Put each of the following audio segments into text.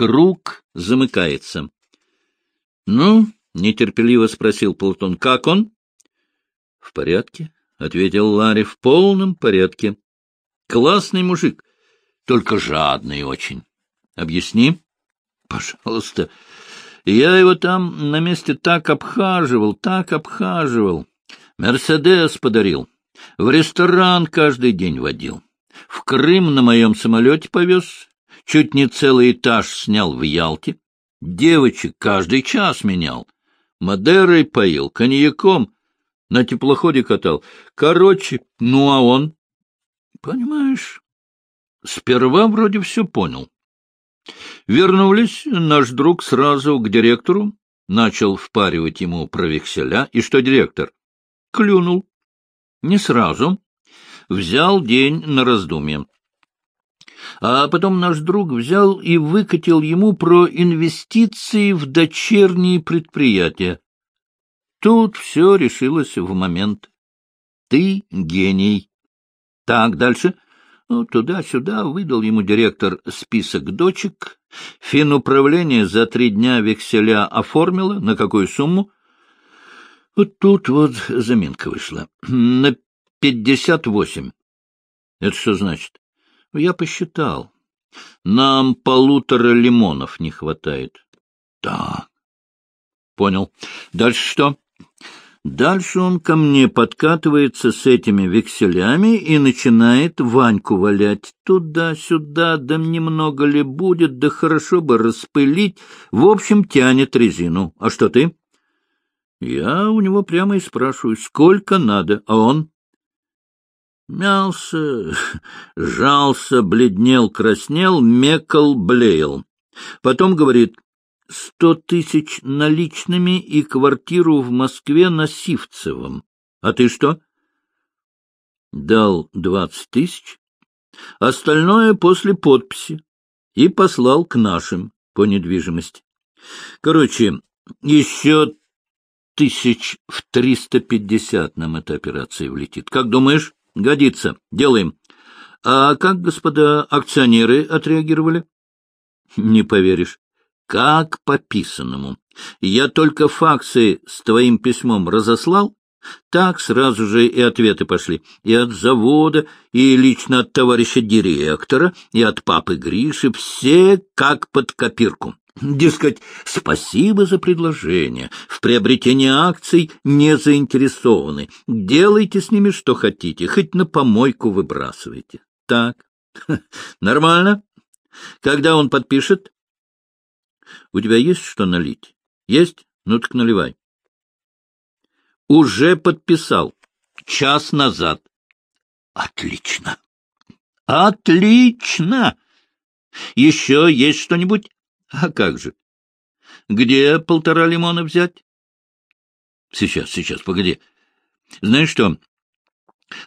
Круг замыкается. — Ну, — нетерпеливо спросил Платон, — как он? — В порядке, — ответил Ларри, — в полном порядке. — Классный мужик, только жадный очень. — Объясни. — Пожалуйста. Я его там на месте так обхаживал, так обхаживал. Мерседес подарил. В ресторан каждый день водил. В Крым на моем самолете повез. Чуть не целый этаж снял в Ялте. Девочек каждый час менял. Мадерой поил, коньяком. На теплоходе катал. Короче, ну а он... Понимаешь, сперва вроде все понял. Вернулись, наш друг сразу к директору, начал впаривать ему про векселя. И что директор? Клюнул. Не сразу. Взял день на раздумье. А потом наш друг взял и выкатил ему про инвестиции в дочерние предприятия. Тут все решилось в момент. Ты гений. Так, дальше. Ну, туда-сюда выдал ему директор список дочек. Финуправление за три дня векселя оформило. На какую сумму? Вот тут вот заминка вышла. На пятьдесят восемь. Это что значит? Я посчитал. Нам полутора лимонов не хватает. Так. Понял. Дальше что? Дальше он ко мне подкатывается с этими векселями и начинает Ваньку валять туда-сюда, да немного ли будет, да хорошо бы распылить. В общем, тянет резину. А что ты? Я у него прямо и спрашиваю, сколько надо, а он Мялся, жался, бледнел, краснел, мекал, блеял. Потом говорит, сто тысяч наличными и квартиру в Москве на Сивцевом. А ты что? Дал двадцать тысяч, остальное после подписи, и послал к нашим по недвижимости. Короче, еще тысяч в триста пятьдесят нам эта операция влетит. Как думаешь? Годится. Делаем. А как, господа акционеры, отреагировали? Не поверишь. Как по писанному. Я только факсы с твоим письмом разослал, так сразу же и ответы пошли. И от завода, и лично от товарища директора, и от папы Гриши. Все как под копирку. Дескать, спасибо за предложение. В приобретении акций не заинтересованы. Делайте с ними что хотите, хоть на помойку выбрасывайте. Так, нормально? Когда он подпишет? У тебя есть что налить? Есть? Ну так наливай. Уже подписал. Час назад. Отлично. Отлично! Еще есть что-нибудь? А как же? Где полтора лимона взять? Сейчас, сейчас, погоди. Знаешь что?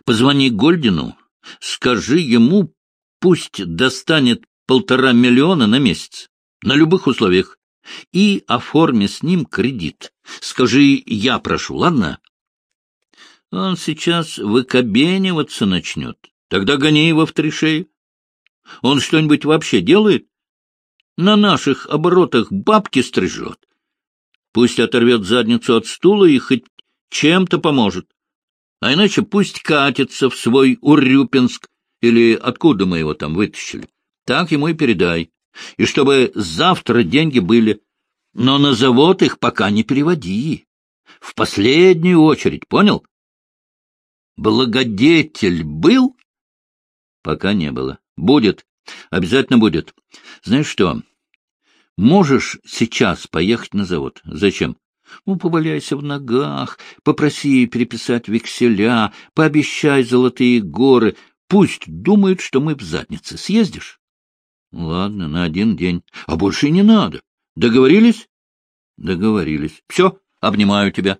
Позвони Гольдину, скажи ему, пусть достанет полтора миллиона на месяц, на любых условиях, и оформи с ним кредит. Скажи, я прошу, ладно? Он сейчас выкобениваться начнет. Тогда гони его в три шеи. Он что-нибудь вообще делает? На наших оборотах бабки стрижет. Пусть оторвет задницу от стула и хоть чем-то поможет. А иначе пусть катится в свой Урюпинск, или откуда мы его там вытащили. Так ему и передай. И чтобы завтра деньги были. Но на завод их пока не переводи. В последнюю очередь, понял? Благодетель был? Пока не было. Будет. Обязательно будет. Знаешь что, можешь сейчас поехать на завод. Зачем? Ну, поваляйся в ногах, попроси переписать векселя, пообещай золотые горы. Пусть думают, что мы в заднице. Съездишь? Ладно, на один день. А больше и не надо. Договорились? Договорились. Все, обнимаю тебя.